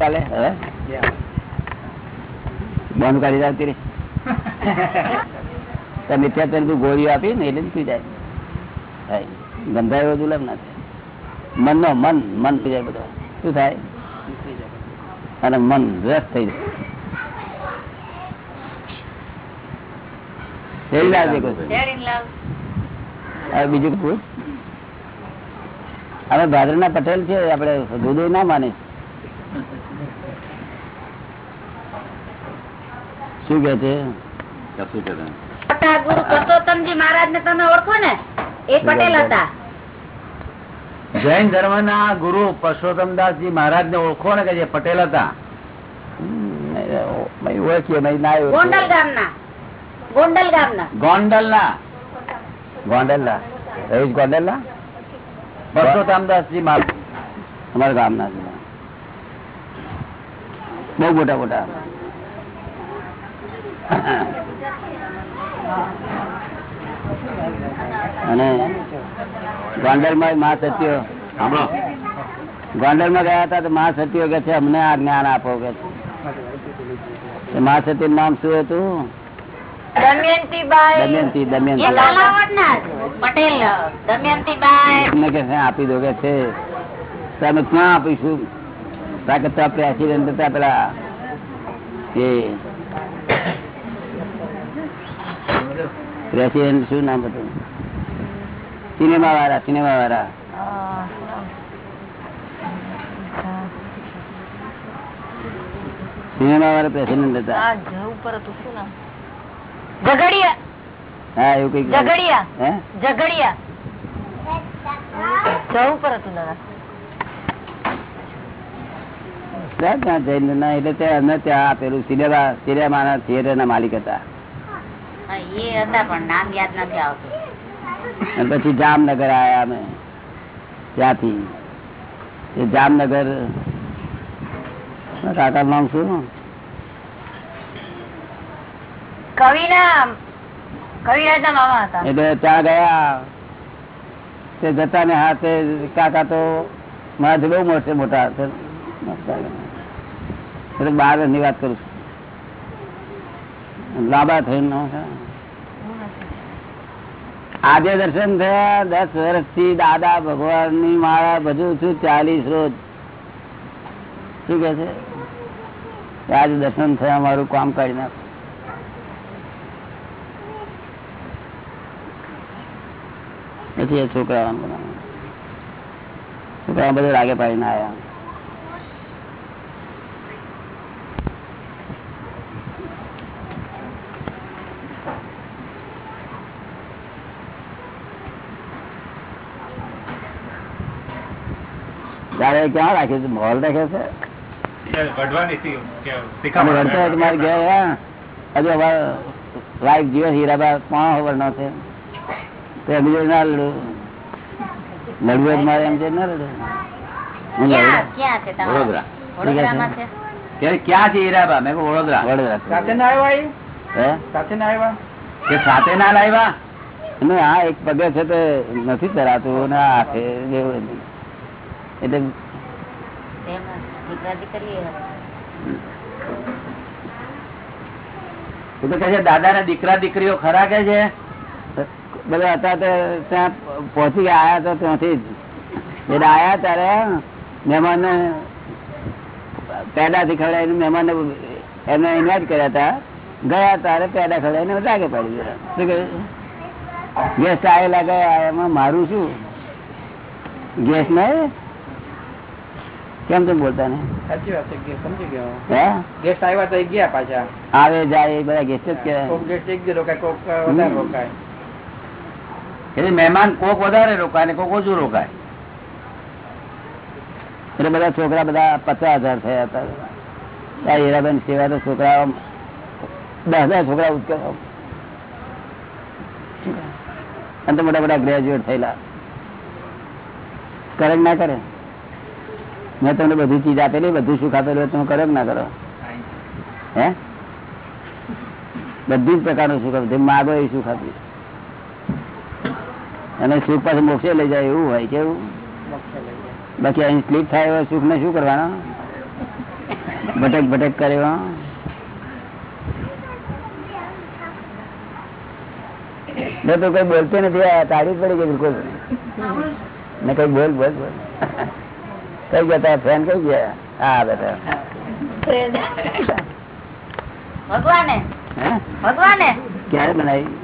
હવે? બંધ કાઢી આવતી રે તો મિથ્યાત્વ તું ગોળીઓ આપી ને એટલે પી જાય. ગંધાયો ગંધાય ના થાય. મન નો મન મન પી જાય બધો. શું થાય? અને મન રસ થઈ જાય. બીજું પૂછ અમે ભાદર ના પટેલ છે આપડે દૂધ ના માને શું કે છે? કશું કે નહીં. ગુરુ પરસોત્તમજી મહારાજ ને તમે ઓળખો ને? એ પટેલ હતા. જૈન ધર્મ ના ગુરુ પરસોત્તમદાસજી મહારાજ ને ઓળખો ને કે જે પટેલ હતા? ઓળખીએ ના. ગોંડલ ગામના. ગોંડલ ગામના. ગોંડલ ના ગોંડલના રહીશ ગોંડલના? પરસોત્તમદાસજી મહારાજ અમારા ગામના છે બહુ મોટા મોટા. અને ગોંડલમાં મા સત્યો ગોંડલમાં ગયા હતા તો મા સત્યો કે છે અમને આ જ્ઞાન આપો કે છે. મા સત્ય નામ શું હતું? આપી દો કે છે. તમે અમે ક્યાં આપીશું? પેલા એ પ્રેસિડેન્ટ શું નામ હતું? સિનેમા વાળા સિનેમા વાળા સિનેમા વાળા પ્રેસિડેન્ટ હતા ઝઘડિયા. હા એવું કઈ ઝઘડિયા. હે? ઝઘડિયા. જવું પર હતું દાદા ત્યાં ત્યાં જઈને ના એટલે ત્યાં અમને ત્યાં આપેલું સિનેમા સિનેમાના થિયેટરના માલિક હતા. એ હતા પણ નામ યાદ નથી આવતું. અને પછી જામનગર આયા અમે ત્યાંથી. એ જામનગર કાકા નામ શું? કવિના કવિરાજના મામા હતા. એટલે ત્યાં ગયા તે જતા ને હાથે કાકા તો મારાથી બહુ મોટે મોટા છે એટલે બારની વાત કરું છું. લાંબા થઈને આજે દર્શન થયા, દસ વર્ષથી દાદા ભગવાનની માળા બધું છું, ચાલીસ રોજ. શું કે છે? આજે દર્શન થયા, મારું કામ કાઢી નાખ. પછી એ છોકરા છોકરા બધું રાગે પાડીને આવ્યા તારે ક્યાં રાખ્યું છે? મોલ રાખ્યો છે? ગયા. હજુ લાઈફ જીવો હીરાબા તો ના લડવું મારે એમ છે ના લડું. હું લડું. ક્યાં? ક્યાં છે તમારું? વડોદરા. વડોદરામાં છે? કે ક્યાં છે હીરાબા? મેં વડોદરા. વડોદરા. સાથે ના આવ્યા સાથે ના આવ્યા? સાથે ના લાવ્યા અને આ એક પગે છે તે નથી ચરાતું ને આ એટલે તેમાં દીકરા દીકરી એ તો કહે છે દાદા ના દીકરા દીકરીઓ ખરા કે છે? બધા હતા ત્યાં પહોંચી ગયા, આયા તો ત્યાંથી જ. એટલે આયા ત્યારે મહેમાન પેડાથી ખવડાવીને મહેમાન એમને ઇન્વાઇટ કર્યા હતા. ગયા તારે પેડા ખવડાવીને લાગે પડી ગયા. શું કહ્યું ગેસ્ટ આવેલા ગયા, એમાં મારું શું? ગેસ નહીં? કેમ કેમ બોલતા ને? સાચી વાત છે સમજી ગયો. હે? ગેસ્ટ આવ્યા તો ગયા પાછા. આવે જાય બધા ગેસ્ટ જ કહેવાય. કોક ગેસ્ટ એક રોકાય કોક વધારે રોકાય. એટલે મહેમાન કોક વધારે રોકાય ને કોક ઓછું રોકાય. એટલે બધા છોકરા બધા પચાસ હજાર થયા હતા. હીરાબેન સિવાય તો છોકરા દસ હજાર છોકરા ઉત્કર અને તો મોટા મોટા ગ્રેજ્યુએટ થયેલા. કરે ના કરે? મેં તમને બધી ચીજ આપેલી, બધું સુખ આપેલું તમે કરો ના કરો. હે? બધી જ પ્રકારનું સુખ આપ્યું માગો એ સુખ આપ્યું અને સુખ પાછું મોક્ષે લઈ જાય એવું હોય કેવું. બાકી અહીં સ્લીપ થાય એવા સુખ ને શું કરવાના? ભટક ભટક કરે તો કઈ બોલતો નથી તાળી પડી ગઈ બિલકુલ. ને કઈ બોલ બોલ બોલ. કઈ ગયા તારા ફ્રેન્ડ કઈ ગયા? હા બેટા. ભગવાને? હે? ભગવાને? ક્યારે બનાવી?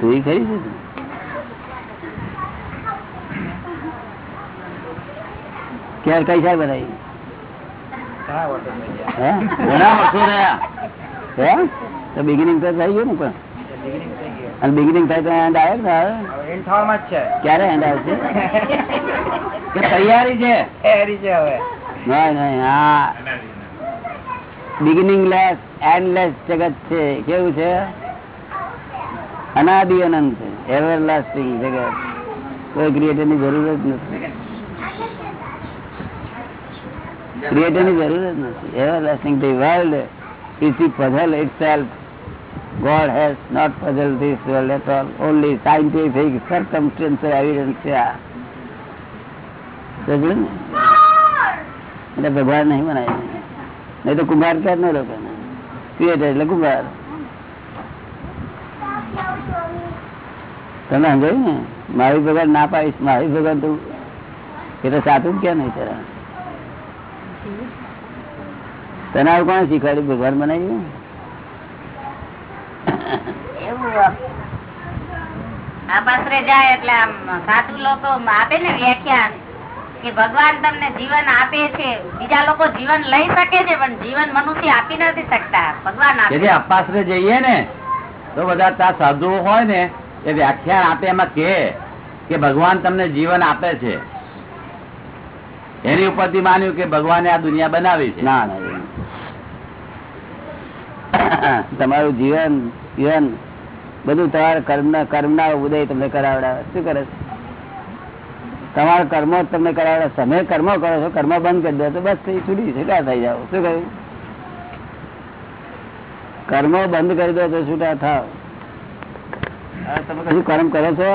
તું ખરી છે? ક્યારે કઈ સાહેબ બનાવી? બિગિનિંગ તો થઈ ગયું ને પણ. અને બિગિનિંગ થાય તો એન્ડ આવે ને એન્ડ થવામાં જ છે. ક્યારે એન્ડ આવશે? તૈયારી છે? તૈયારી છે હવે. નહીં નહીં હા. બિગિનિંગ લેસ એન્ડ લેસ જગત છે. કેવું છે? અનાદિ અનંત. એવર લાસ્ટિંગ જગત. કોઈ ક્રિએટરની જરૂર જ નથી. ક્રિએટરની જરૂર જ નથી. Everlasting the world is the puzzle itself God has not puzzled this world at all. Only scientific circumstantial evidence ને? એટલે ભગવાન નહીં મનાય. નહીં તો કુંભાર ક્યાં ને લોકો ક્રિએટર એટલે કુંભાર. તમે સમજાયું ને? મારી ભગવાન ના પાડીશ, મારી ભગવાન તું એ તો સાચું જ કે નહીં તારા તને આવું કોણ શીખવાડ્યું? ભગવાન બનાવ્યું એવું આમ. આ પાસરે જાય એટલે આમ સાધુ લોકો આપે ને વ્યાખ્યાન કે ભગવાન તમને જીવન આપે છે. બીજા લોકો જીવન લઈ શકે છે પણ જીવન મનુષ્ય આપી નથી શકતા. ભગવાન આપે. અપાસરે જઈએ ને તો બધા ત્યાં સાધુઓ હોય ને એ વ્યાખ્યાન આપે એમાં કે કે ભગવાન તમને જીવન આપે છે. એની ઉપરથી માન્યું કે ભગવાને આ દુનિયા બનાવી છે. ના ના તમારું જીવન જીવન બધું તમારા કર્મના કર્મના ઉદય તમને કરાવડાવે. શું કરે તમારા કર્મો જ તમને કરાવડે તમે કર્મો કરો છો કર્મ બંધ કરી દો તો બસ થઈ છૂટી છૂટા થઈ જાઓ? શું કહ્યું કર્મો બંધ કરી દો તો છૂટા થાવ. તમે કશું કર્મ કરો છો?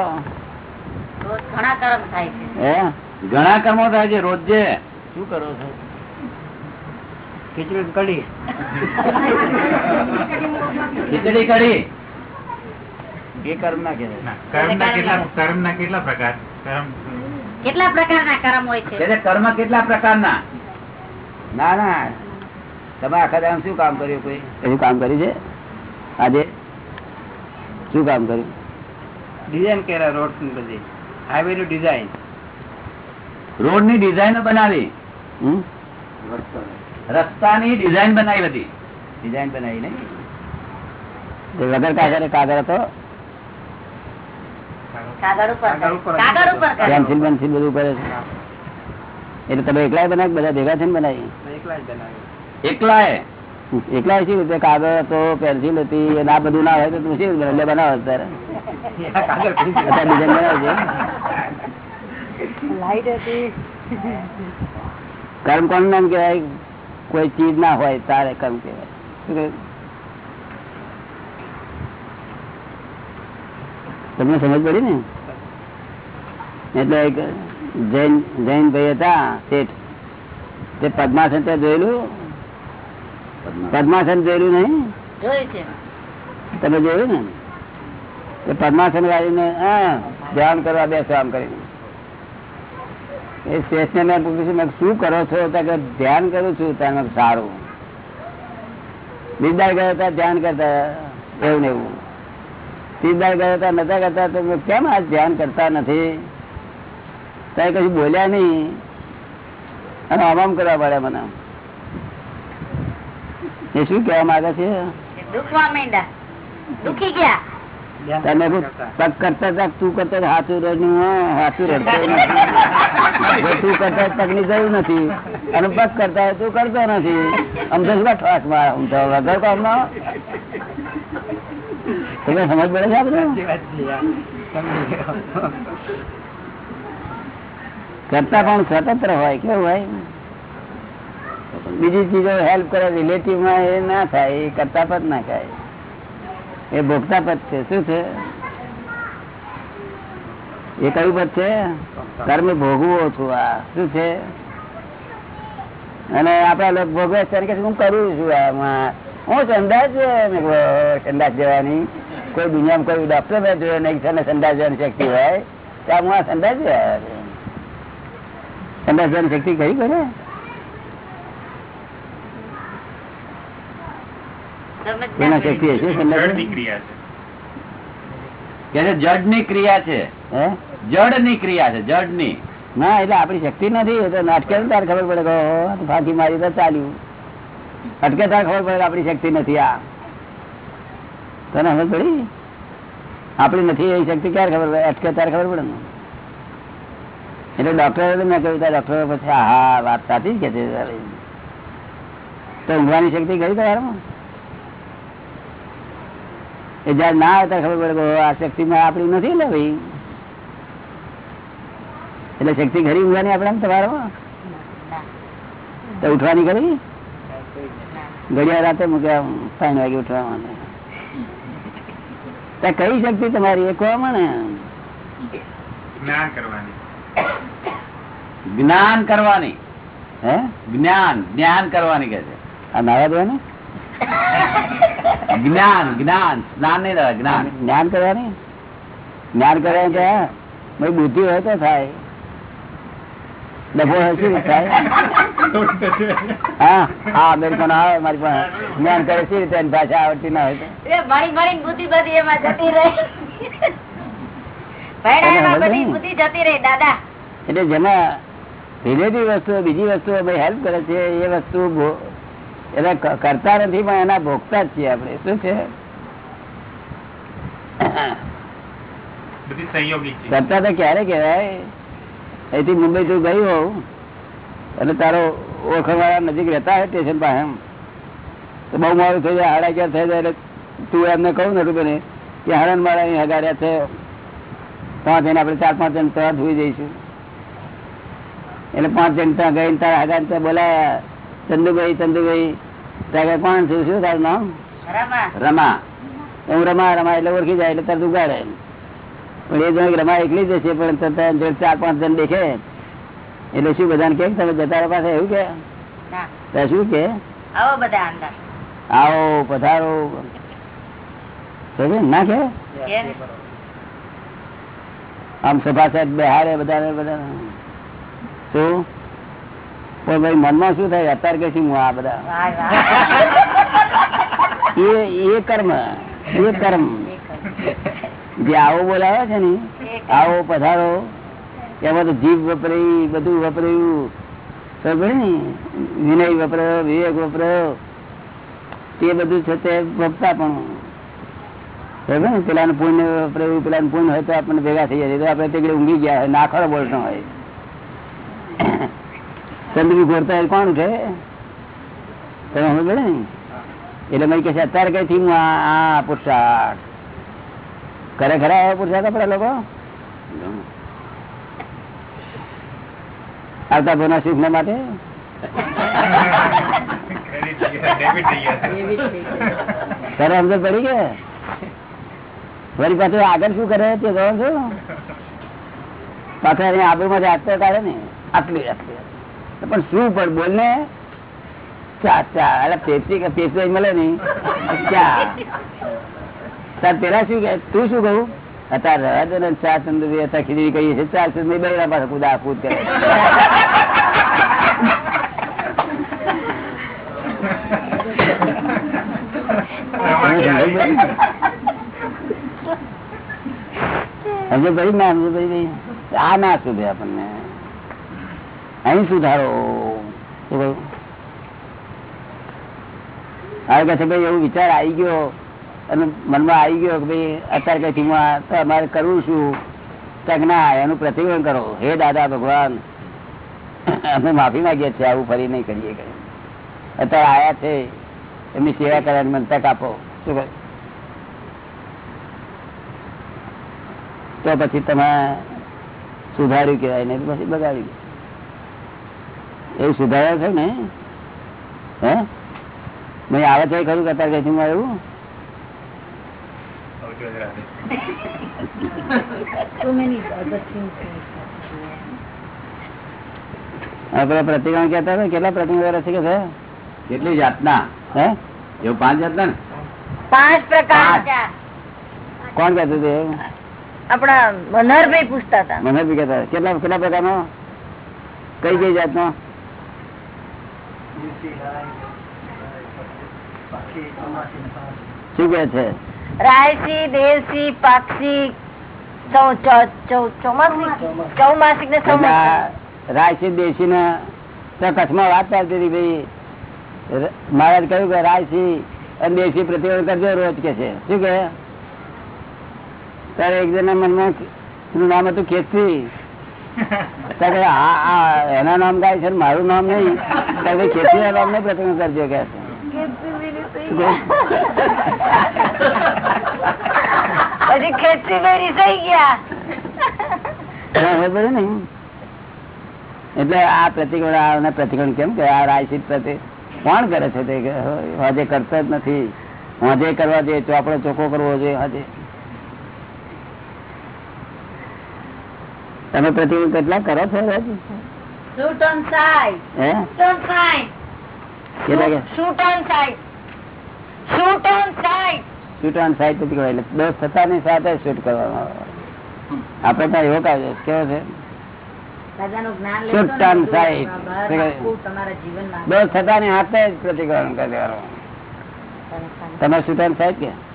ઘણા કર્મ થાય છે. હે? ઘણા કર્મો થાય છે રોજે. શું કરો છો? ખીચડી કઢી. ખીચડી કઢી. એ કર્મ ના કહેવાય. કેટલા કર્મના કેટલા પ્રકાર? કર્મ કેટલા પ્રકારના કર્મ હોય છે? કર્મ કેટલા પ્રકારના? ના ના. તમે આખા દામ શું કામ કર્યું કોઈ? શું કામ કર્યું છે? આજે શું કામ કર્યું? ડિઝાઇન કર્યા રોડની બધી. હાઈવે નું ડિઝાઇન રોડની ડિઝાઇન બનાવી. હમ? રસ્તાની ડિઝાઇન બનાવી બધી. ડિઝાઇન બનાવી નહીં. વગર કાગળ કાગળ હતો. પેન્સિલ પેન્સિલ બધું કરે છે એટલે તમે એકલા બનાવી બધા ભેગા થઈને બનાવી? એકલા એકલા એ હમ, એકલા શી રીતે? કાગળ હતો પેન્સિલ હતી ના બધું ના હોય તો તું શી એટલે બનાવો અત્યારે. ડિઝાઇન બનાવે છે કર્મ કોણ નામ કહેવાય? કોઈ ચીજ ના હોય તારે કર્મ કહેવાય? તમને સમજ પડી ને? એટલે એક જૈન જૈન ભાઈ હતા શેઠ. તે પદ્માસન તે જોયેલું? પદ્માસન. જોયેલું નહીં? તમે જોયું ને? તે પદ્માસન વાળીને હા ધ્યાન કરવા બેસો આમ કરીને. એ શેઠને મેં પૂછ્યું મેં શું કરો છો? કે ધ્યાન કરું છું, ત્યાં સારું. બીજદાર ગયા ધ્યાન કરતા, એવું ને એવું. ત્રીજદાર ગયા હતા નતા કરતા, તો કેમ આ ધ્યાન કરતા નથી? ત્યાં કશું બોલ્યા નહીં. અને આમામ કરવા પડ્યા મને. એ શું કહેવા માંગે છે? દુખવા માંડ્યા. દુખી ગયા. તમે પગ કરતા હતા તું કરતા હાથું રડ્યું હાથું રડતો તું કરતા પગની જરૂર નથી અને પગ કરતા તું કરતો નથી આમ શું ઠાસ મારા આમ તો કામ ના તમે સમજ પડે છે આ બધું? સાચી વાત છે યાર. સમજી ગયો. કરતા પણ સ્વતંત્ર હોય કેવું હોય બીજી ચીજો હેલ્પ કરે રિલેટિવમાં એ ના થાય એ કરતા પણ ના થાય એ ભોગતા પદ છે. શું છે? એ કયું પદ છે? કર્મ ભોગવું છું આ શું છે? અને આપડા લોકો ભોગવે છે હું કરું છું આમાં હું સંદાજ છે મેં કીધું, "ઓ, સંદાસ જવાની. કોઈ દુનિયામાં કોઈ ડોક્ટર મેં જોયો નહીં તને સંદાસ જવાની શક્તિ હોય ત્યાં હું આ સંદાસ. સંદાસ જવાની શક્તિ કઈ કરે કોઈના શક્તિ હશે સંદાસ જળની ક્રિયા છે. જડની ક્રિયા છે? જડ જડની ક્રિયા છે જડની. ના એટલે આપડી શક્તિ નથી. તો તાર ખબર પડે કે ફાંકી મારી તો ચાલ્યું. અટકે તાર ખબર પડે આપડી શક્તિ નથી આ. તને ખબર પડી? આપણી નથી એ શક્તિ ક્યારે ખબર પડે? અટકે તાર ખબર પડે ને. એટલે ડોક્ટરે મેં કહ્યું ડોક્ટરો પછી હા હા વાત સાચી જ કે છે તારી. તો ઊંઘવાની શક્તિ ગઈ તમારામાં એ જયારે ના આવે ત્યારે ખબર પડે આ શક્તિ માં આપણી નથી ભાઈ. એટલે શક્તિ ઘરી ઊંઘવાની આપણે તમારો તો ઉઠવાની ખરી ઘડિયા રાતે મૂક્યા ત્રણ વાગે ઉઠવા કઈ શક્તિ તમારી? એ કહો ને જ્ઞાન કરવાની. જ્ઞાન કરવાની. હે? જ્ઞાન. જ્ઞાન કરવાની કે છે. આ નાવા દેવાની જ્ઞાન જ્ઞાન સ્નાન નહીં રહે જ્ઞાન. જ્ઞાન કરવાની? જ્ઞાન કર્યા તો ભાઈ બુદ્ધિ હોય તો થાય. ડબો હોય શું થાય? હા હા અમેરિકન આવે મારી પાસે જ્ઞાન કરે સી રીતે એની ભાષા આવડતી ના હોય તો? મારી મળી બુદ્ધિ બધી એમાં જતી રહી. બુદ્ધિ જતી રહી દાદા. એટલે જેમાં રિલેટિવ વસ્તુ બીજી વસ્તુ હેલ્પ કરે છે એ વસ્તુ એટલે કરતા નથી પણ એના ભોગતા જ છીએ આપણે. શું છે? કરતા તો ક્યારે કેવાય અહીંથી મુંબઈ તું ગયું હોઉં અને તારો ઓળખવાળા નજીક રહેતા હોય સ્ટેશન પાસે એમ. તો બહુ મારું થઈ જાય હાડા ક્યાં થઈ જાય એટલે તું એમને કહું ને રૂપે કે હરણ મારા અહીં હગાડ્યા છે. પાંચ જણ આપણે ચાર પાંચ જણ ત્યાં ધોઈ જઈશું. એટલે પાંચ જણ ત્યાં ગઈ તારા હગાડ ત્યાં બોલાયા. ચંદુભાઈ ચંદુભાઈ. ત્યાં કોણ છું શું તારું નામ? રમા. રમા. હું રમા રમા એટલે ઓળખી જાય એટલે તરત ઉગાડે. પણ એ જણ રમા એકલી જ પણ તરત ચાર પાંચ જણ દેખે. એટલે શું બધાને કે તમે જતા પાસે એવું કે? શું કે? આવો બધા અંદર. આવો પધારો. ને? કે? આમ સભા સાહેબ બેહાડે બધા બધા શું? પણ ભાઈ મનમાં શું થાય? અત્યારે કે હું આ બધા? એ કર્મ એ કર્મ. જે આવો બોલાવે છે ને આવો પધારો એમાં તો જીભ વપરાઈ બધું વપરાયું. સમજે ને વિનય વપરાયો વિવેક વપરાયો. તે બધું છે તે વપતા પણ. સમજે ને પેલાનું પૂર્ણ વપરાયું પેલાનું પૂર્ણ હોય તો આપણને ભેગા થઈ જાય. તો આપણે તે ઊંઘી ગયા હોય નાખડો બોલતો હોય. ચંદ્રી ગોરતા કોણ છે તમે સમજ ને? એટલે મેં કે છે, અત્યારે કઈ થયું? આ પુરસાદ. કરે ખરા એવા પુરસાદ આપડે લોકો? આવતા ભોના સુખ માટે? થઈ ગયા તારે સમજ પડી કે? વળી પાછું આગળ શું કરે તે કહો છો પાછા એની આબુમાં આપતો કાઢે ને આટલી આટલી. પણ શું પણ બોલ ને ચા ચા. એટલે પેપ્સી કે મળે નઈ ચા. તાર પેલા શું કે? તું શું કહું? અત્યારે રહેવા દે ને ચા સમજો ભાઈ ના સમજો ભાઈ આ ના સુધે આપણને. અહીં સુધારો. કહ્યું હવે છે ભાઈ એવું વિચાર આવી ગયો અને મનમાં આવી ગયો કે ભાઈ અત્યારે કઈ તો અમારે કરવું શું? તો ના, એનું પ્રતિબંધ કરો. હે દાદા ભગવાન, અમે માફી માંગીએ છીએ, આવું ફરી નહીં કરીએ કે અત્યારે આયા છે, એમની સેવા કરવાની મને તક આપો શું તો પછી તમે સુધાર્યું કેવાય ને પછી બગાડ્યું એવું સુધાર્યા છે ને? હે? મેં આવે છે ખરું કે અત્યારે એવું પેલા પ્રતિક્રમણ કહેતા હતા કેટલા પ્રતિક્રમણ કરે છે કે કેટલી જાતના? હે? એવું પાંચ જાતના ને? પાંચ પ્રકાર કોણ કહેતું હતું એવું? આપણા મનહરભાઈ પૂછતા હતા. મનહરભાઈ કેતા કેટલા કેટલા પ્રકારનો? કઈ કઈ જાતનો? શું કે છે? રાયસી દેશી પાક્ષી ચૌ- ચૌ- ચૌ- ચોમાસિક? ને રાયસી દેશી કચ્છમાં વાત ચાલતી હતી ભાઈ. મહારાજ કહ્યું કે રાયસી અને દેશી પ્રતિક્રમણ કરજો રોજ કે છે. શું કે ત્યારે એક જણા મનમાં નામ હતું આ એના નામ ગાય છે મારું નામ નહીં. ખેતી ના નામ ને પ્રસંગ કરજો કે. પછી ગયા. ને એટલે આ પ્રતિક્રમણ આ કેમ કે આ રાયસી પ્રતિ કોણ કરે છે તે? હજે કરતા જ નથી. હજે કરવા જોઈએ ચોપડો ચોખ્ખો કરવો જોઈએ હજે તમે પ્રતિક્રમણ કેટલા કરો છો રાજી? શૂટ ઓન સાઈડ હે શૂટ ઓન સાઈડ કેટલા કે shoot on sight shoot on sight shoot on sight પ્રતિક્રમણ એટલે દોષ થતાની સાથે શૂટ કરવામાં આવે. આપણે ત્યાં એવો કાયદો છે. કેવો છે દસ થતા ની હાથે જ પ્રતિક્રમણ કરી દેવાનું. તમે સુટન સાહેબ ક્યાં કે?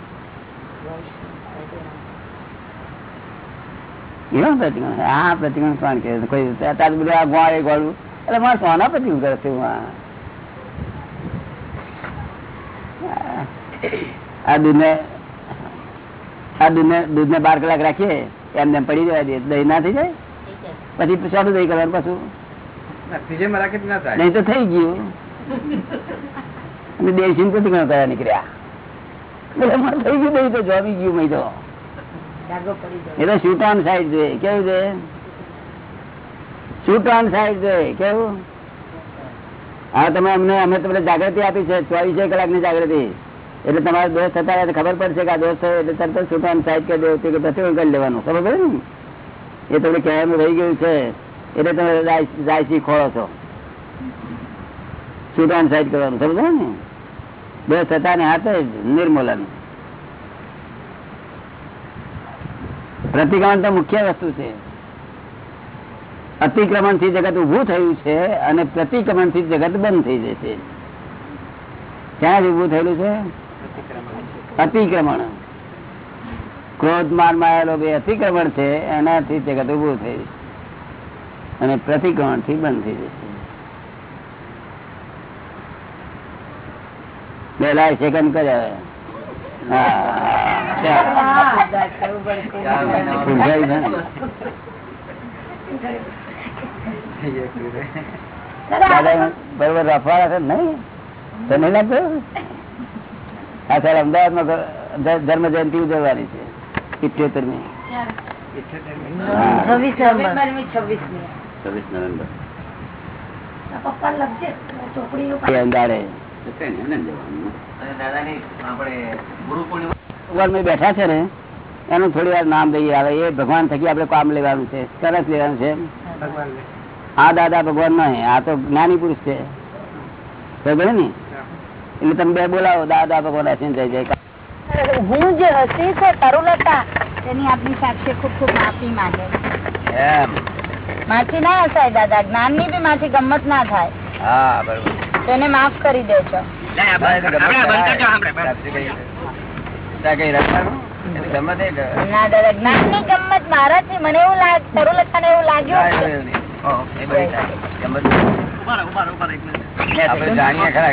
એવા પ્રતિક્રમણ આ પ્રતિક્રમણ કોણ કે કોઈ અત્યારે બધું આ ગોળે ગોળું. એટલે મારે સોના પ્રતિક્રમણ કરે છે આ? આ દૂધને આ દૂધને દૂધને બાર કલાક રાખીએ એમને એમ પડી જવા દઈએ દહીં ના થઈ જાય? પછી સોનું દહીં કરવાનું પાછું. નહીં તો થઈ ગયું. અને દેશી પ્રતિક્રમણ કરવા નીકળ્યા. થઈ ગયું દહીં તો જમી ગયું મેં તો. એ તો સાઈડ જોઈએ. કેવું છે? શૂટ સાઈડ જોઈએ. કેવું? હા, તમે અમને અમે તમને જાગૃતિ આપી છે. ચોવીસે કલાકની જાગૃતિ. એટલે તમારે દોષ થતા રહે ખબર પડશે કે આ દોષ થયો એટલે તરત શૂટ સાઈડ કરી દેવું. કે પ્રતિબંધ કરી લેવાનું. ખબર પડે ને? એ તમને કહેવાનું રહી ગયું છે. એટલે તમે રાયસી ખોળો છો. શૂટ ઓન સાઈડ કરવાનું. સમજો ને? દોષ થતા ને હાથે નિર્મૂલન. પ્રતિક્રમણ તો મુખ્ય વસ્તુ છે. અતિક્રમણથી જગત ઉભું થયું છે અને પ્રતિક્રમણથી જગત બંધ થઈ જશે. ક્યાં ઉભું થયેલું છે? અતિક્રમણ. ક્રોધ માર માયેલો બે અતિક્રમણ છે, એનાથી જગત ઉભું થઈ અને પ્રતિક્રમણથી બંધ થઈ જશે. પેલા સેકન્ડ કર્યા બરોબર રફવાળા છે ને નહીં તો નહીં લાગતું સર અમદાવાદમાં ધ- ધર્મ જયંતિ ઉજવવાની છે નવેમ્બર છવ્વીસમી છવ્વીસ નવેમ્બર ચોપડી બેઠા છે ને એનું થોડી વાર નામ દઈએ આવે એ ભગવાન થકી આપડે કામ લેવાનું છે. સરસ લેવાનું છે. હા દાદા ભગવાન નહીં આ તો જ્ઞાની પુરુષ છે. ને? એટલે તમે બે બોલાવો. દાદા ભગવાન હસીને જય જય હું જે હસી છે તરુલતા તેની આપની સાક્ષી ખૂબ ખૂબ માફી માંગે. માછી માથી ના હસાય દાદા. જ્ઞાનની બી માથી ગમત ના થાય. હા બરોબર. તેને માફ કરી દેજો. ના દાદા જ્ઞાનની મને એવું લાગ તરુલતા ને એવું લાગ્યું આપણે જાણીએ ખરા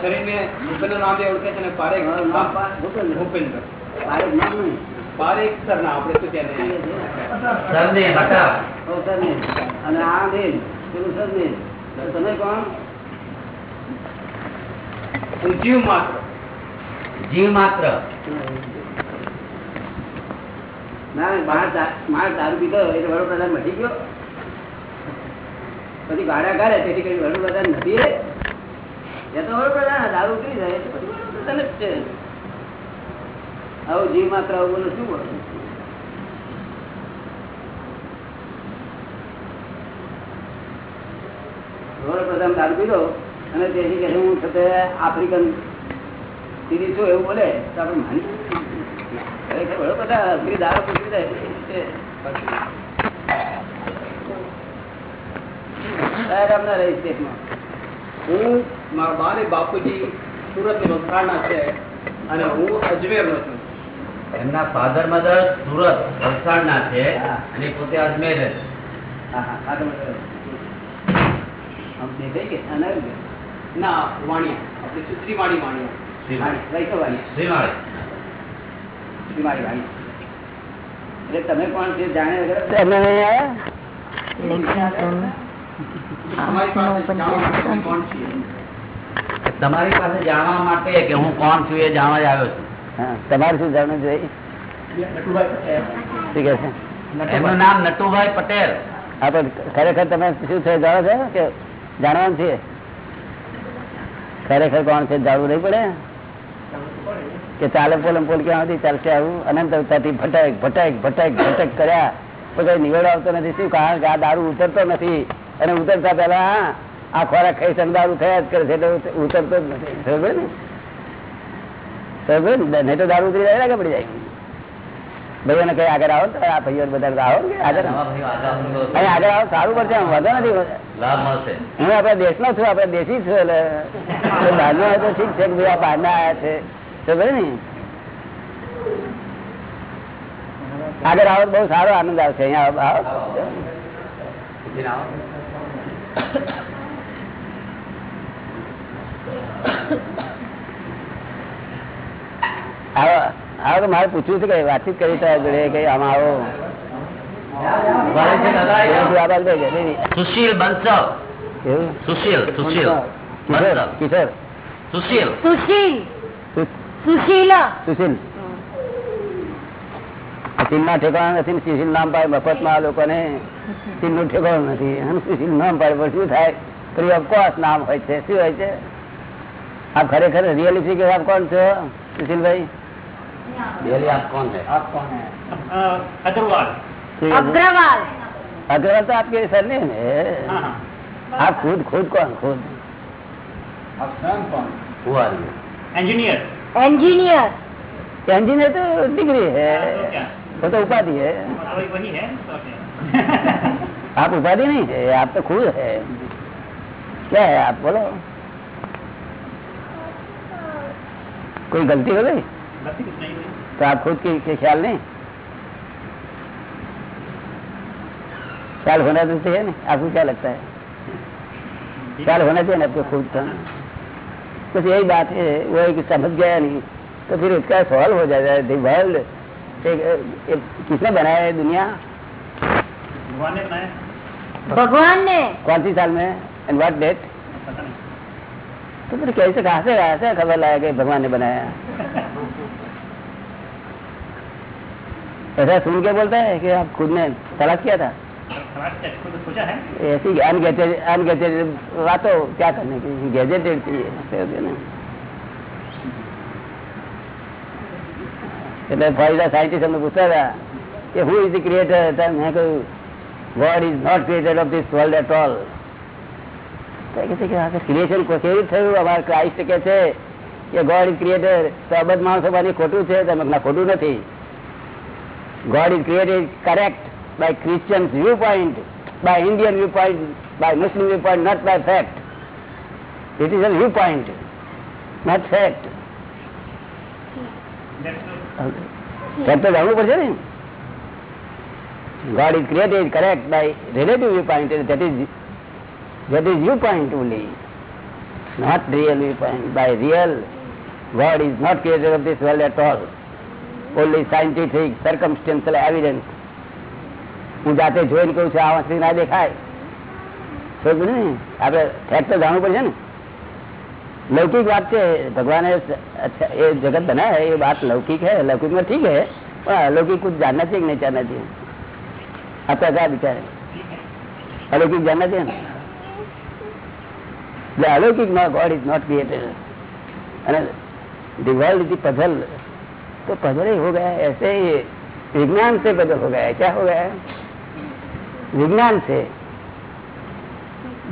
છે ના, નહીં તો હવે છે ને ભૂપેન્દ્ર. અને આ પેલું સરની. તમે કોણ? જીવ માત્ર. ના માર દારૂ પીધો એટલે વડોપ્રધાન મટી ગયો. પછી ગાડા કાઢે તેથી કઈ વડોપ્રધાન નથી રે એ તો વડોપ્રધાન દારૂ ઉતરી જાય તો જ છે. આવું જીવ માત્ર આવું શું પીધો, અને તેથી કે હું છતે આફ્રિકન સીધી છું એવું બોલે? તો આપણે માની વડોપ્રધાન દારૂ પૂછી જાય. રહી સ્ટેટમાં હું મારા બારે બાપુજી સુરત વલસાડના છે અને હું અજમેર નો છું. એમના ફાધર મધર સુરત વલસાડના છે અને પોતે અજમેર છે. ના વાણિયા. આપણે વાણી. એટલે તમે પણ જે જાણે વગર? પાસે કોણ છીએ તમારી પાસે જાણવા માટે કે હું કોણ છું એ જાણવા જ આવ્યો છું. તમારે શું જાણવું જોઈએ? એમનું નામ નટુભાઈ પટેલ. હા પણ ખરેખર તમે શું છે જાણો છો કે જાણવાનું છે? ખરેખર કોણ છે જાણવું નહીં પડે? કે ચાલે પોલમ પોલ ક્યાં સુધી ચાલશે આવું? અનંત અવતારથી ભટક ભટક ભટક ભટક કર્યા. તો કઈ નિવેડો આવતો નથી. શું? કારણ કે આ દારૂ ઉતરતો નથી. અને ઉતરતા પહેલા આ ખોરાક ખાઈ છે દારૂ થયા જ કરે છે એટલે ઉતરતો જ નથી. સમજે ને? સમજે ને? નહીં તો દારૂ ઉતરી જાય લાગે પડી જાય. ભાઈઓને કઈ આગળ આવો તો આ ભાઈઓ બધા આવો ને કે આગળ. આગળ આગળ આવો સારું પડશે વાંધો નથી. હું આપડે હું નો છું આપડે દેશી છું એટલે બહાર નો તો ઠીક છે કે ભાઈ આ બહારના આવ્યા છે. તો ને? આગળ આવો બહુ સારો આનંદ આવશે. અહીંયા આવો. આવો. તો મારે પૂછવું છે કે વાતચીત કરી તો જોડે કે આમાં આવો. સુશીલ સુશીલ સુશીલ. કિશોર સુશીલ. સુશીલ. સુશીલા. સુશીલ. આ ચીનના નથી ને સુશીલ નામ પાડે મફતમાં આ લોકોને. ચીનનું ઠેકાણું નથી. સુશીલ નામ પાડે પણ શું થાય? નામ હોય છે. શું હોય છે? आप खरे रियल इसी के आप कौन से हो सुशील भाई? रियली आप कौन है? आप कौन है? अग्रवाल। अग्रवाल। अग्रवाल तो आपके सर नहीं है आप खुद खुद कौन खुद? आप स्वयं कौन? हुआ इंजीनियर इंजीनियर इंजीनियर तो डिग्री है। वो तो उपाधि है। आप उपाधि नहीं है आप तो खुद है। क्या है आप बोलो। कोई गलती हो गई? तो आप खुद के ख्याल नहीं? ख्याल होना तो चाहिए ना। आपको क्या लगता है? ख्याल होना चाहिए ना आपको खुद का? कुछ यही बात है वो एक समझ गया नहीं तो फिर उसका सॉल्व हो जाता है वर्ल्ड किसने बनाया है दुनिया? भगवान ने कौन सी साल में? एंड व्हाट डेट तो फिर कैसे कहा से कहा से खबर लाया कि भगवान ने बनाया ऐसा सुन के बोलता है कि आप खुद ने तलाश किया था खराब से खुद सोचा है ऐसी अनगेटेड अनगेटेड बातों क्या करने की गैजेटेड चाहिए ऐसे होते हैं ना એટલે ફોરીડા સાયન્ટિસ્ટ અમને પૂછતા હતા કે હુ ઇઝ ધ ક્રિએટર મેં કહ્યું God is not created of this world at all creation કેવી રીતે થયું અમારે ક્રાઇસ્ટ કે છે કે ગોડ ઇઝ ક્રિએટર તો અબધ માણસો માની ખોટું છે તમે ના ખોટું નથી God is created correct by Christian viewpoint, by Indian viewpoint, by Muslim viewpoint, not by fact. It is a viewpoint, not fact. That's true. Fact તો જાણવું પડશે ને God is created correct by relative viewpoint, and that is that is viewpoint only, not real viewpoint. By real, God is not creator of this world at all. Only scientific, circumstantial evidence. હું જાતે જોઈને કહું છું આ વસ્તુ ના દેખાય સમજ ને આપણે ફેક્ટ તો જાણવું પડશે ને લૌકિક વાત છે ભગવાને એ જગત બનાવે એ વાત લૌકિક હે લૌકિકમાં ઠીક હે પણ અલૌકિક કુછ જાણના છે કે નહીં જાણના છે આ પ્રકાર બિચારે અલૌકિક જાણના છે ને The अलौकिक no God is not created. and the world is the puzzle. तो पजल ही हो गया है ऐसे ही विज्ञान से पजल हो गया है क्या हो गया है विज्ञान से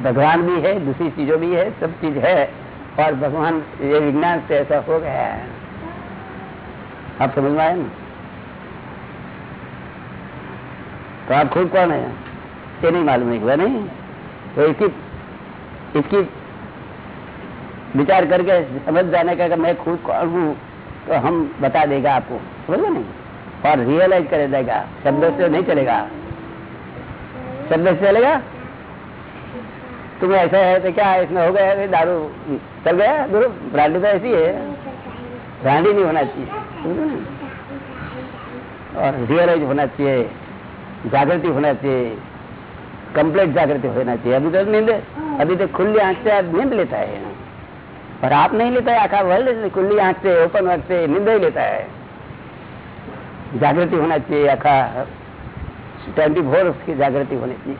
भगवान भी है दूसरी चीज़ों भी है सब चीज़ है और भगवान ये विज्ञान से ऐसा हो गया है आप समझ में आए ना तो आप खुद कौन है ये नहीं मालूम है नहीं तो इसकी इसकी विचार करके समझ जाने का मैं खुद कौन हूँ तो हम बता देगा आपको। समझ नहीं और रियलाइज़ कर देगा। शब्द से नहीं चलेगा। शब्द से चलेगा? तुम्हें ऐसा है तो क्या इसमें हो गया? दारू, चल गया ब्रांडी तो ऐसी है। ब्रांडी नहीं होना चाहिए। और रियलाइज़ होना चाहिए। जागृति होना चाहिए। कंप्लीट जागृति होना चाहिए। अभी तो नींद, अभी तो खुली आँख से आप नींद लेता है। पर आप नहीं लेता है आखा वर्ल्ड खुली आंख से ओपन आंख से नींद ही लेता है जागृति होना चाहिए आखा ट्वेंटी फोर उसकी जागृति होनी चाहिए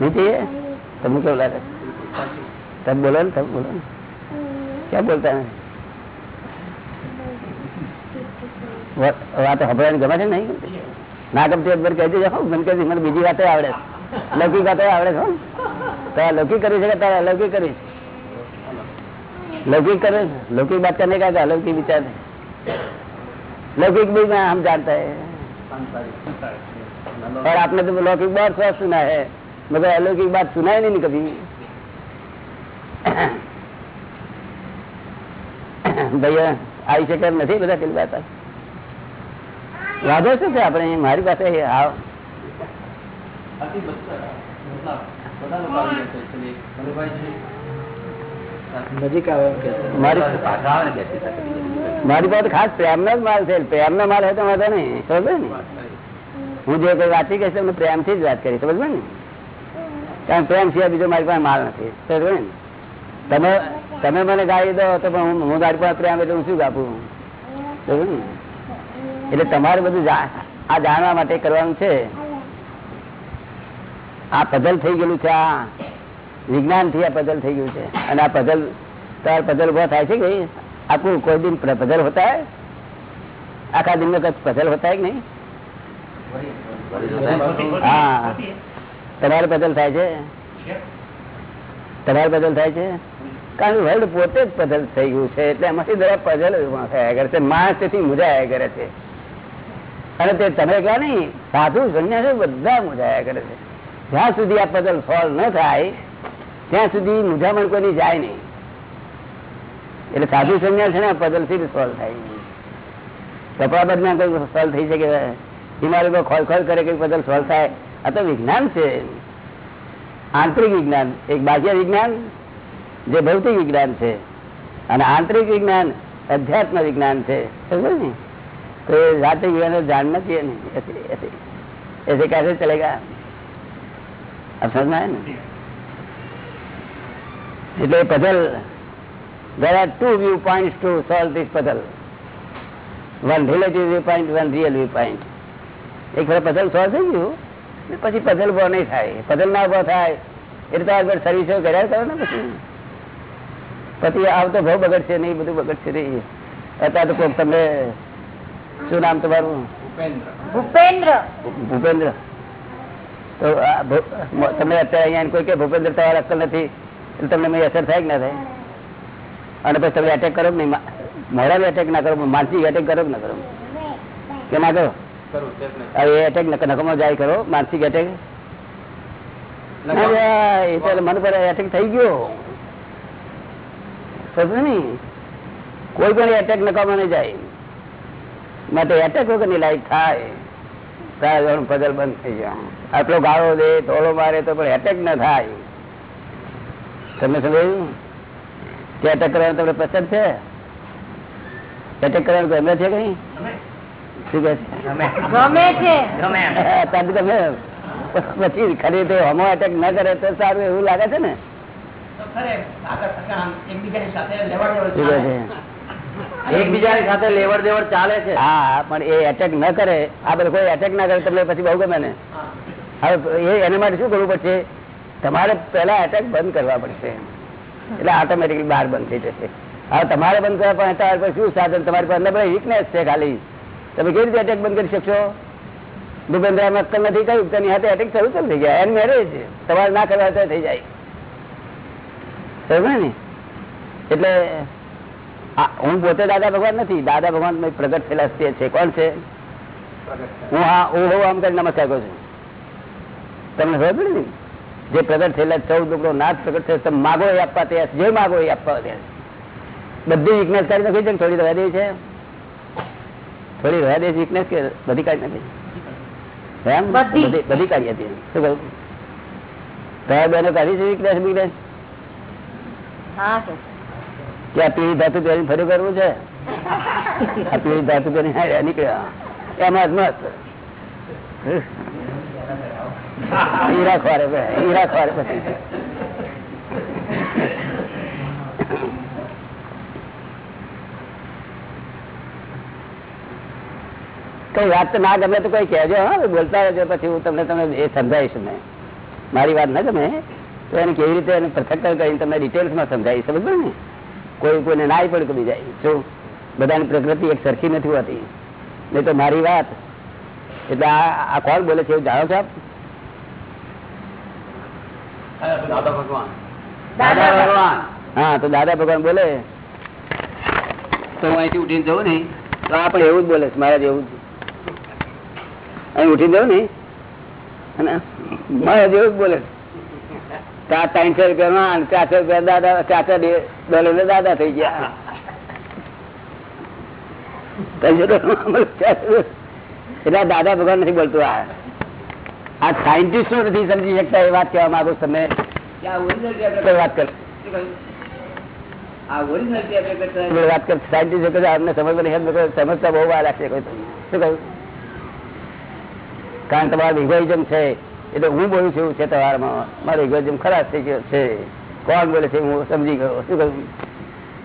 नहीं चाहिए તમે કેવું લાગે તબ બોલો ને તબ બોલો ને क्या बोलता है વાતો ખબર ગમે છે નહીં ગમતી ના ગમતી એકવાર કહી દેજો હો મને કહી મને બીજી વાતો આવડે છે. લૌકિક વાતો આવડે છે હો. તારે લૌકિક કરી છે કે તારે અલૌકિક કરી છે? लौकिक करे लौकिक बात करने का क्या अलौकिक विचार है लौकिक भी मैं हम जानते हैं और आपने तो लौकिक बहुत स्वाद सुना है मगर अलौकिक बात सुना ही नहीं कभी ભાઈ આવી શકે એમ નથી બધા પેલી વાત વાંધો શું છે આપણે મારી પાસે આવ નજીક આવે એમ કે મારી પાછા આવે મારી મારી પાસે ખાસ પ્રેમનો જ માલ છે. પ્રેમનો માલ હોય તો વાંધો નહીં. સમજે ને? હું જે કઈ વાંચી કહીશ તમને પ્રેમથી જ વાત કરી. સમજે ને? કારણ પ્રેમ સિવાય બીજો મારી પાસે માલ નથી. સમજે ને? તમે તમે મને ગાઈ દો તો પણ હું હું તારી પાસે પ્રેમ એટલે હું શું ગાપું? સમજે ને? એટલે તમારે બધું આ જાણવા માટે કરવાનું છે. આ પધલ થઈ ગયેલું છે આ. વિજ્ઞાનથી આ પઝલ થઈ ગયું છે. અને આ પઝલ, તાર પઝલ ઊભો થાય છે કે આપણું કોઈ દિન પઝલ હોતા આખા દિન નો કચ્છ હોતા કે હા. તમારે પઝલ થાય છે? તમારે પઝલ થાય છે? કારણ કે વર્લ્ડ પોતે જ પઝલ થઈ ગયું છે, એટલે એમાંથી દરેક પઝલ થયા કરે છે. માણસ તેથી મુજાયા કરે છે. અને તે તમે કહો નહીં સાધુ, સંન્યાસી બધા મુજાયા કરે છે. જ્યાં સુધી આ પઝલ સોલ્વ ન થાય ત્યાં સુધી મુજામણ કોઈની જાય નહીં એટલે સાધુ સંન્યાસ છે ને પઝલ થી સોલ્વ થાય કપડા બદના કોઈ સોલ્વ થઈ શકે હિમાલય પર ખોલ ખોલ કરે કઈ પઝલ સોલ્વ થાય આ તો વિજ્ઞાન છે આંતરિક વિજ્ઞાન એક બાહ્ય વિજ્ઞાન જે ભૌતિક વિજ્ઞાન છે અને આંતરિક વિજ્ઞાન अध्यात्म विज्ञान છે समझ ને तो ये जाते विज्ञान को जानना चाहिए नहीं ऐसे ऐसे ऐसे कैसे चलेगा अब समझ में आया ना એટલે puzzle there are two viewpoints to solve this puzzle. One relative viewpoint one real viewpoint. એક વાર પઝલ સોલ્વ થઈ ગયું પછી પઝલ ઊભો નહીં થાય. પઝલ ના ઊભો થાય એટલે તો આગળ સર્વિસો કર્યા કરો ને પછી. પછી આવતો ભાવ બગડશે નહીં બધું બગડશે નહીં. અત્યારે તો કોઈક તમને શું નામ તમારું? ભૂપેન્દ્ર. ભૂપેન્દ્ર. તો તમે અત્યારે અહીંયા કોઈ કે ભૂપેન્દ્ર તમારા અક્કલ નથી? તમને અસર થાય કે ના થાય? અને પછી તમે એટેક કરો નહીં? મા- મોરલ એટેક ના કરો માનસિક એટેક કરો કે ના કરો? કે ના કરો એ એટેક નકમો જાય કરો માનસિક એટેક એ તો મન પર એટેક થઈ ગયો. ને કોઈ પણ એટેક નકામો નહીં જાય. માટે એટેક વગરની લાઈફ થાય. પગલ બંધ થઈ જાય. આટલો ગાળો દે તોડો મારે તો પણ એટેક ન થાય. તમને સમજાયું? કે અટક કરવાનું તમને પસંદ છે? અટક કરવાનું ગમે છે કઈ શું કે છે? ગમે. પછી ખરીદે હોમો એટેક ન કરે તો સારું એવું લાગે છે ને? એકબીજાની સાથે લેવડ દેવડ ચાલે. છે? હા પણ એ એટેક ન કરે. આ બધું કોઈ એટેક ના કરે તમને પછી બહુ ગમે ને? હવે એ એના માટે શું કરવું પડશે? તમારે પહેલા એટેક બંધ કરવા પડશે. એટલે ઓટોમેટિકલી બહાર બંધ થઈ જશે. હવે તમારે બંધ કરવા પણ તમારી પાસે શું સાધન? તમારી પાસે અંદર વીકનેસ છે ખાલી. તમે કેવી રીતે એટેક બંધ કરી શકશો? ભૂપેન્દ્ર અક્કલ નથી કહ્યું તેની હાથે એટેક શરૂ ચાલુ થઈ ગયા. એન મેરેજ તમારે ના કરવા તો થઈ જાય. સમજે ને? એટલે હું પોતે દાદા ભગવાન નથી. દાદા ભગવાન પ્રગટ થયેલા તે છે. કોણ છે? હું હા હું હું આમ કરી નમસ્કાર કરું છું. તમને ખબર પડી ને? જે પ્રગટ થયેલા ચૌદ લોકો નાથ પ્રગટ થયો તમે માગો એ આપવા તૈયાર જે માગો એ આપવા તૈયાર બધી વીકનેસ કાઢી નાખી છે થોડી રહ્યા દે છે? થોડી રહ્યા દે છે વીકનેસ કે બધી કાઢી નાખી બધી. કાઢી હતી શું કહ્યું? કયા બહેનો કાઢી છે વીકનેસ વીકનેસ હા કે કે આ પીળી ધાતુ પહેરીને ફર્યું કરવું છે? આ પીળી ધાતુ પહેરીને હારે નીકળ્યા. એમાં જ મત કઈ વાત તો ના ગમે તો કઈ કહેજો, હા બોલતા રહેજો, પછી હું તમને તમને એ સમજાવીશ મેં મારી વાત ના ગમે, તો એને કેવી રીતે એને પૃથક્કર કરીને તમને ડિટેલ્સમાં સમજાવી સમજ ને? કોઈ કોઈને ના પડે તો બીજા શું બધાની પ્રકૃતિ એક સરખી નથી હોતી, નહીં તો મારી વાત, એટલે આ આ કોણ બોલે છે એવું જાણો છો આપ? દાદા ભગવાન. દાદા ભગવાન. હા તો દાદા ભગવાન બોલે. તો હું અહીંથી ઉઠીને જવું ને. તો આ પણ એવું જ બોલે મારા જેવું જ. અહીં ઉઠી જવું ને. અને મારા જેવું જ બોલે ચાર ત્રણસો રૂપિયા માં ચારસો રૂપિયા દાદા ચારસો ડોલર દાદા થઈ ગયા. એટલે દાદા ભગવાન નથી બોલતું આ. આ સાયન્ટિસ્ટો નથી સમજી શકતા એ વાત કહેવા માંગુ તમે વાત કર આ ઓરિજિનલ ટેપ રેકર્ડ આપણે વાત કર સાયન્ટિસ્ટ અમને સમજવાની હેલ્પ સમજતા બહુ વાર લાગશે કોઈ શું કહ્યું? કારણ કે ઇગોઇઝમ છે એટલે હું બોલું છું છે તમારામાં. મારો ઇગોઇઝમ ખરાબ થઈ ગયો છે. કોણ બોલે છે હું સમજી ગયો. શું કહ્યું?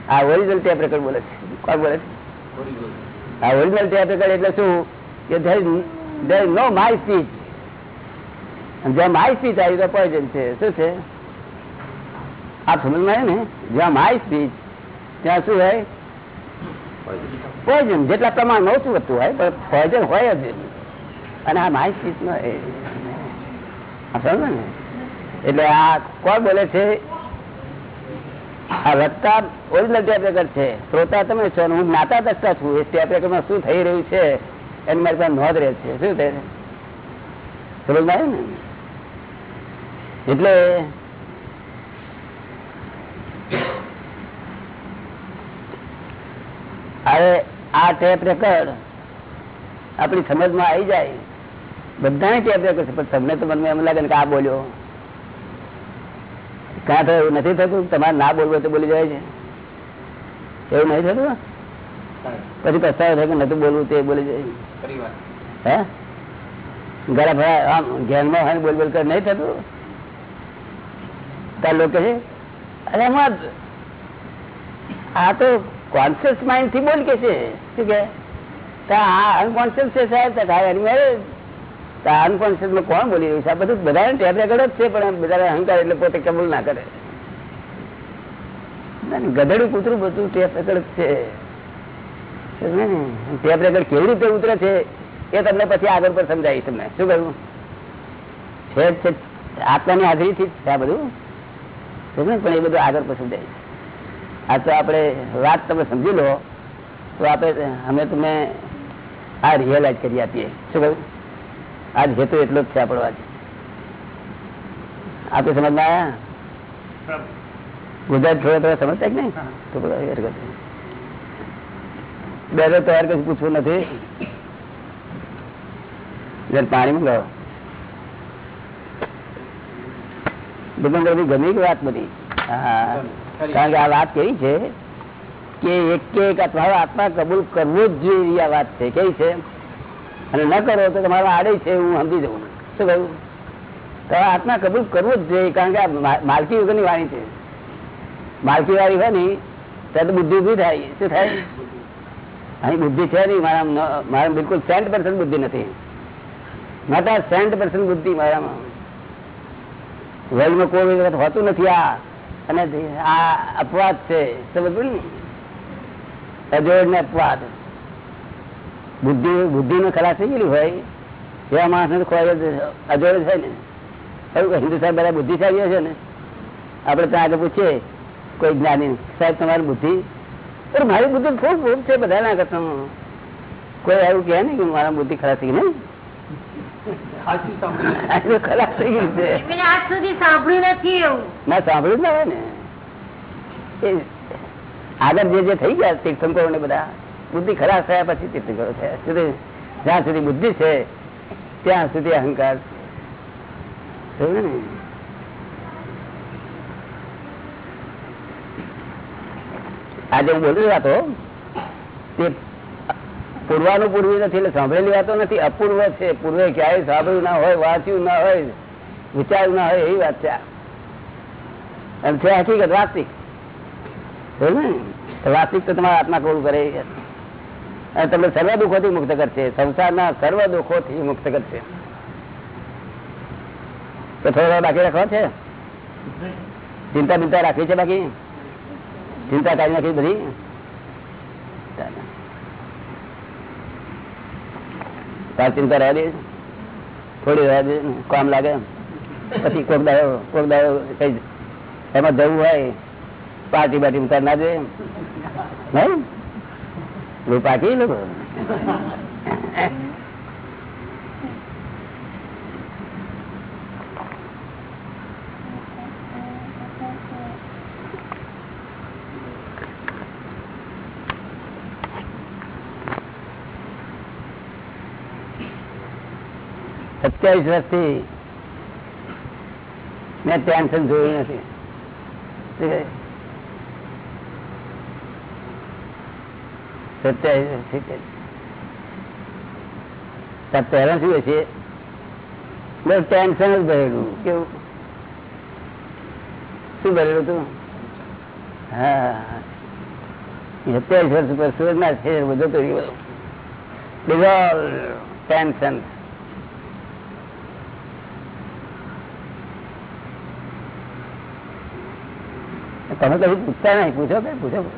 આ ઓરિજિનલ ટેપ રેકર્ડ બોલે છે. કોણ બોલે છે? આ ઓરિજિનલ ટેપ રેકર્ડ એટલે શું? કે ધેર નો માય સ્પીચ જ્યાં માય સ્પીચ આવી તો પોઈઝન છે. શું છે? આપ સમજમાં ને? જ્યાં માય સ્પીચ ત્યાં શું હોય? પોઈઝન જેટલા પ્રમાણ નહોતું વધતું હોય, પણ પોઈઝન હોય જ અને આ માય સ્પીચ નો સમજો ને? એટલે આ કોણ બોલે છે? આ વક્તા ઓરિજિનલ ટેપ રેકર્ડ છે. શ્રોતા તમે છો હું નાતા દસતા છું. એ ટેપ શું થઈ રહ્યું છે? એની મારી પાસે નોંધ રહે છે. શું થાય સમજમાં આવ્યું ને? એટલે હવે આ ટેપ રેકર્ડ આપણી સમજમાં આવી જાય. બધાને ટેપ રેકર્ડ પણ તમને તો મને એમ લાગે કે આ બોલ્યો. ક્યાં થયું એવું નથી થતું? તમારે ના બોલવું તો બોલી જાય છે. એવું નહીં થતું? પછી પસ્તાવો થાય કે નથી બોલવું તે બોલી જાય. હે? ઘરે ભરા આમ ઘેરમાં હોય બોલ બોલ કર નહીં થતું? તાર લોકો અનકોન્શિયસ કોણ બોલી રહ્યું છે? આ બધું બધાને ટેપ જ છે, પણ બધા અહંકાર એટલે પોતે કબૂલ ના કરે. ગધેડું કૂતરું બધું ટેપ છે. ટેપ કેવી રીતે ઉતરે છે એ તમને પછી આગળ પર સમજાય તમને. શું કહ્યું? છે આત્માની હાજરીથી છે આ બધું? પણ એ બધું આગળ પછી જાય. આ તો આપણે વાત તમે સમજી લો તો આપણે અમે તમે આ રિયલાઇઝ કરી આપીએ. શું કહ્યું? આજ હેતુ એટલો જ છે આપણો આજ. આપણે સમજમાં આવ્યા ગુજરાત થોડા થોડા સમજતા કે નહીં? તો. બે તૈયાર કશું પૂછવું નથી. જરા પાણી ભૂપેન્દ્રભાઈ ગમી કે વાત બધી હા. કારણ કે આ વાત કેવી છે કે એક કે એક અથવા આત્મા કબૂલ કરવો જ જોઈએ આ વાત છે. કેવી છે? અને ન કરો તો તમારો આડે છે હું સમજી જવું. શું કહ્યું? તમારે આત્મા કબૂલ કરવું જ જોઈએ કારણ કે આ માલકી યુગની વાણી છે. માલકી વાળી હોય ને ત્યારે તો બુદ્ધિ ઊભી થાય. શું થાય? અહીં બુદ્ધિ છે નહીં મારા મારા બિલકુલ સેન્ટ પર્સન્ટ બુદ્ધિ નથી. માતા સેન્ટ પર્સન્ટ બુદ્ધિ મારામાં. વર્લ્ડમાં કોઈ વખત હોતું નથી આ. અને આ અપવાદ છે ને અજોડ ને અપવાદ. બુદ્ધિ બુદ્ધિ નો ખલાસ થઈ ગયેલી હોય, એવા માણસ ને અજોડ છે ને. એવું હિન્દુ સાહેબ બધા બુદ્ધિશાળી છે ને. આપણે ત્યાં આગળ પૂછીએ, કોઈ જ્ઞાની, સાહેબ, તમારી બુદ્ધિ? અરે, મારી બુદ્ધિ ખૂબ ખૂબ છે બધા ના કરતા. કોઈ એવું કહે ને કે મારા બુદ્ધિ ખરાબ થઈ ગઈ નહીં આગળ જે જે થઈ ગયા તીર્થંકરો ને બધા બુદ્ધિ ખરાબ થયા પછી તીર્થંકરો થયા. જ્યાં સુધી બુદ્ધિ છે ત્યાં સુધી અહંકાર? આજે હું બોલી હતો તે પૂર્વાનું પૂર્વી નથી એટલે સાંભળેલી વાતો નથી. અપૂર્વ છે. પૂર્વે ક્યાંય સાંભળ્યું ના હોય વાંચ્યું ના હોય વિચાર્યું ના હોય એવી વાત છે અને છે હકીકત વાસ્તિક વાસ્તિક તો તમારા આત્મા કોલ કરે અને તમને સર્વ દુઃખોથી મુક્ત કરશે. સંસારના સર્વ દુઃખોથી મુક્ત કરશે. તો થોડો બાકી રાખવા છે? ચિંતા બિંતા રાખવી છે બાકી? ચિંતા કાઢી નાખી બધી? તાર ચિંતા રહેવા દે થોડી રહેવા દે કામ લાગે. પછી કોક દાડો કોક દાડો કઈ એમાં જવું હોય, પાર્ટી બાટી ઉતાર ના દે. નહીં? પાકી લોકો. સત્યાવીસ વર્ષથી મેં ટેન્શન જોયું નથી. સત્યાવીસ બસ ટેન્શન જ ભરેલું. કેવું? શું ભરેલું તું? હા. સત્યાવીસ વર્ષ ઉપર સુરત ના છે, બધું તો ડિઝોલ્વ ટેન્શન તમે કઈ પૂછતા નહીં. પૂછો કઈ પૂછો?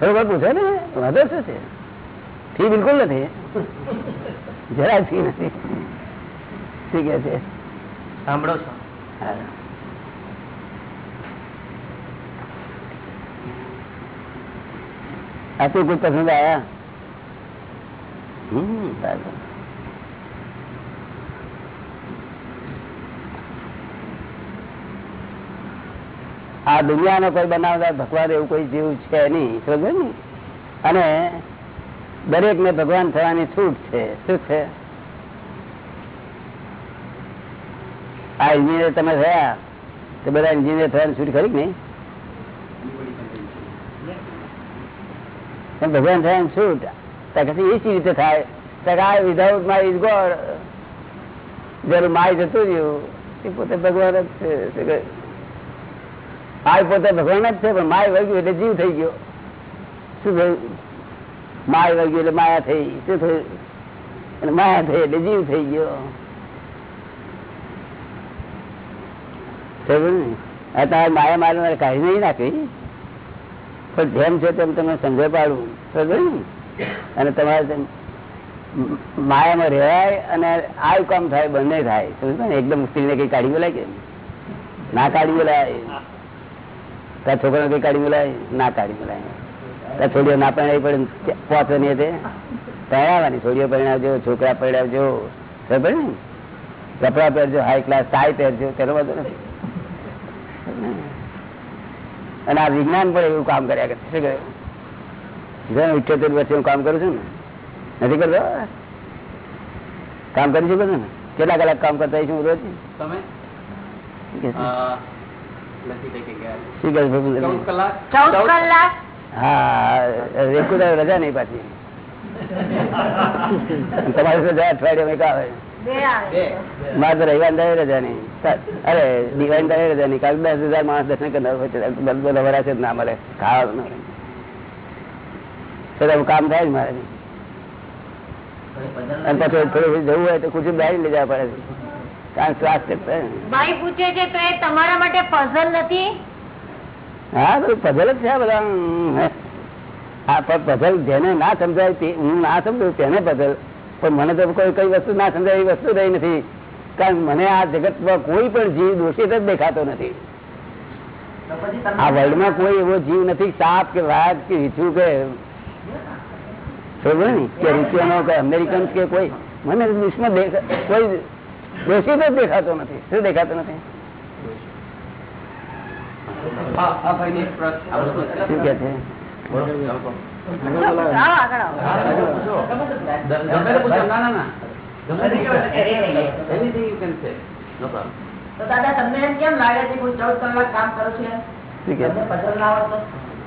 થોડું ઘણું પૂછો ને? વાંધો શું છે? ફી બિલકુલ નથી. જરા ફી નથી. શું કે છે? સાંભળો છો. આટલું કોઈ પસંદ આવ્યા? હમ. આ દુનિયાનો કોઈ બનાવતા ભગવાન એવું કોઈ જીવ છે નહીં સમજો ને? અને દરેક ને ભગવાન થવાની છૂટ છે. શું છે? આ એન્જિનિયર તમે થયા, તો બધા એન્જિનિયર થવાની છૂટ ખરી નહીં? ભગવાન થવાની છૂટ પછી એ સી રીતે થાય. આ વિધાઉટ માય ઇઝ ગોડ જેનું માય જતું રહ્યું, એ પોતે ભગવાન જ છે. શું પોતે ભગવાન જ છે, પણ માય વળગ્યું એટલે જીવ થઈ ગયો. શું થયું? માય વળગ્યું એટલે માયા થઈ. શું થયું? માયા થઈ એટલે જીવ થઈ ગયો? આ માયા મારવા કાઢી નહીં નાખી? પણ જેમ છે તેમ તમે સમજાય પાડું. સમજ્યું ને? અને તમારે માયામાં રહેવાય અને આ કામ થાય, બંને થાય. સમજ ને એકદમ સ્ત્રીને કઈ કાઢી બોલાય કે? ના કાઢી બોલાય. તાર છોકરા કઈ કાઢી બોલાય? ના કાઢી બોલાય. ત્યાં છોડીઓ ના પરણાવી પડે પહોંચે નહીં તે? પરણાવવાની છોડીઓ પરણાવજો છોકરા પરણાવજો. ખબર ને કપડા પહેરજો હાઈ ક્લાસ ટાઈ પહેરજો તેનો બધો નથી. અને આ વિજ્ઞાન પણ એવું કામ કર્યા કરે. શું કહ્યું ઇઠ્યોતેર વર્ષે હું કામ કરું છું ને? નથી કરતો? કામ કરી શકું છો ને? કેટલા કલાક કામ કરતા છું રોજ? તમે? રજા નહીં પાછી તમારી રજા અઠવાડિયે એક આવે. મારે તો રવિવાર દરે રજા નહીં. અરે દિવાળી દરે રજા નહીં. કાલ દસ હજાર માણસ દર્શન કરનાર હોય બધા છે ના મળે. ખાવાનું છતાં કામ થાય જ મારે. અને પછી થોડું જવું હોય તો ખુશી બહાર લઈ જવા પડે કારણ ને. ભાઈ પૂછે છે તો એ તમારા માટે પઝલ નથી? હા બધું પઝલ જ છે બધા. હા. પણ પઝલ જેને ના સમજાય તે હું ના સમજું તેને પઝલ પણ મને તો કોઈ કઈ વસ્તુ ના સમજાય વસ્તુ રહી નથી. કારણ મને આ જગતમાં કોઈ પણ જીવ દોષિત જ દેખાતો નથી. આ વર્લ્ડમાં કોઈ એવો જીવ નથી સાપ કે વાઘ કે રીછું કે સમજો ને કે રૂપિયાનો કે અમેરિકન કે કોઈ મને દુશ્મન કોઈ દોષિત જ દેખાતો નથી. શું દેખાતો નથી?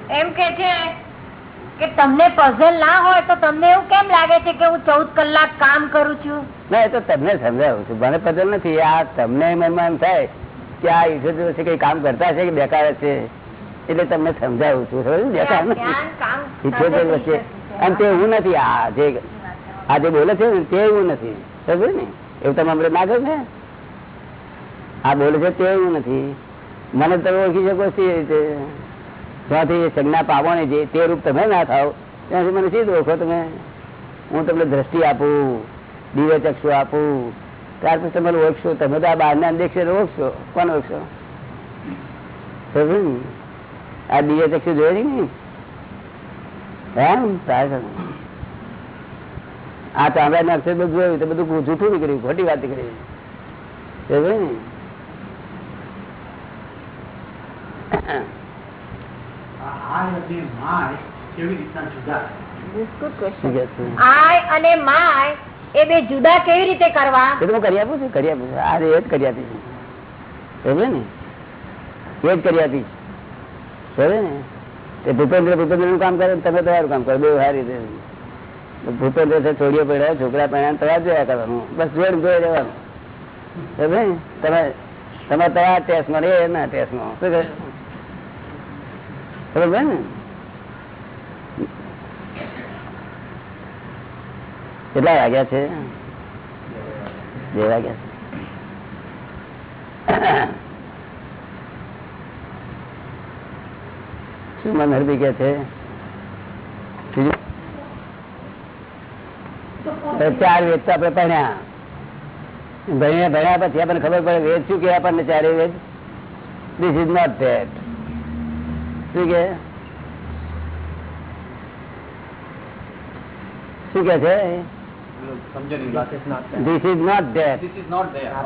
એમ કે છે કે તમને પઝલ ના હોય તો તમને એવું કેમ લાગે છે કે હું ચૌદ કલાક કામ કરું છું? ના એ તો તમને સમજાવું છું. મને પટેલ નથી. આ તમને મનમાં એમ થાય કે આ ઈશ્વર છે કઈ કામ કરતા છે કે બેકાર છે એટલે તમને સમજાવું છું? બેકાર નથી. ઈશ્વર વચ્ચે. અને તે એવું નથી. આ જે આ જે બોલે છે તે એવું નથી. સમજ ને? એવું તમે હમણાં ના કહ્યું ને? આ બોલે છે તે એવું નથી. મને તમે ઓળખી શકો એ રીતે. ત્યાંથી સંજ્ઞા પાવો ને જે તે રૂપ તમે ના થાવ ત્યાંથી મને સીધું ઓળખો તમે. હું તમને દ્રષ્ટિ આપું. દિવ્ય ચક્ષુ આપું? ત્યાર પછી તમે ઓળખશો તમે તો આ બહારના દેખશો ઓળખશો કોણ ઓળખશો આ દિવ્ય ચક્ષુ જોયે ને એમ તારે આ ચામડા ના અક્ષર બધું જોયું તો બધું જૂઠું નીકળ્યું ખોટી વાત નીકળી. ને? આય અને માય એ બે જુદા કેવી રીતે કરવા? એ તો કરી આપું છું, કરી આપું છું. આ એ જ કરી આપીશ સમજે ને? એ જ કરી આપીશ સમજે ને? તે ભૂપેન્દ્ર ભૂપેન્દ્રનું કામ કરે તમે તમારું કામ કરો. બે સારી રીતે. ભૂપેન્દ્ર છે છોડીઓ પડ્યા, છોકરા પડ્યા તવા જોયા કરવાનું. બસ જોડ જોઈ રહેવાનું. સમજે ને? તમે તમે તમારા ટેસ્ટમાં રે ના ટેસ્ટમાં. શું કરે સમજે ને? કેટલા વાગ્યા છે? બે વાગ્યા શું મન હરદી કે છે? ચાર વેદ તો આપણે ભણ્યા. ભણ્યા ભણ્યા પછી આપણને ખબર પડે, વેદ શું કે આપણને ચારે વેદ? દિસ ઇઝ નોટ ધેટ શું કે? શું કે છે? સમજો is not death. This is not there.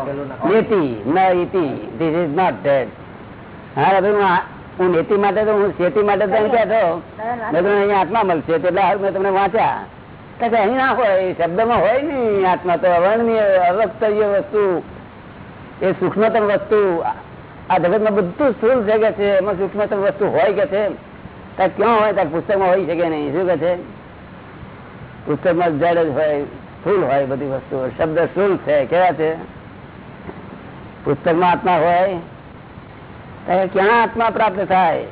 Neti, na iti. This is not death. હા હવે હું આ- નેતિ માટે તો હું શેતી માટે તો એમ કહેતો. મેં તમને અહીંયા આત્મા મળશે એટલે હાલ મેં તમને વાંચ્યા. કે અહીં ના હોય એ શબ્દમાં હોય ને આત્મા તો અવર્ણનીય અવક્તવ્ય વસ્તુ. એ સૂક્ષ્મતમ વસ્તુ. આ જગતમાં બધું સ્થુલ છે કે છે. એમાં સૂક્ષ્મતમ વસ્તુ હોય કે છે? ત્યાં ક્યાં હોય? ત્યાં પુસ્તકમાં હોય શકે નહીં? શું કે છે? પુસ્તકમાં જડ જ હોય. સ્થૂળ હોય બધી વસ્તુ શબ્દ સ્થુલ છે, કેવા છે? પુસ્તકમાં આત્મા હોય ક્યાં આત્મા પ્રાપ્ત થાય?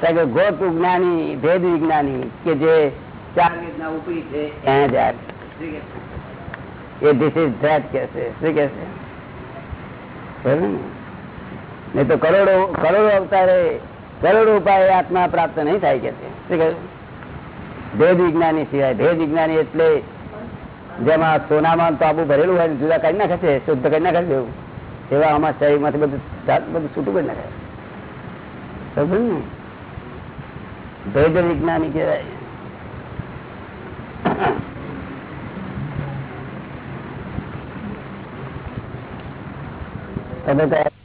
ત્યારે કે ગોપ જ્ઞાની, ભેદ વિજ્ઞાની, કે જે ચાર વેદના ઉપરી છે, ત્યાં જાય એ ધીસ ઇઝ ધેટ કે શું કે છે તો કરોડો કરોડો અવતારે કરોડો ઉપાય આત્મા પ્રાપ્ત નહીં થાય કે છે. શું ભેદ વિજ્ઞાની સિવાય. ભેદ વિજ્ઞાની એટલે જેમાં સોનામાં તો આબુ ભરેલું હોય જુદા કાઢી નાખે છે, શુદ્ધ કરી નાખે છે એવું. એવા આમાં શરીરમાંથી બધું બધું છૂટું કરી નાખે સમજ ને? ભેદ વિજ્ઞાની કહેવાય. તમે તો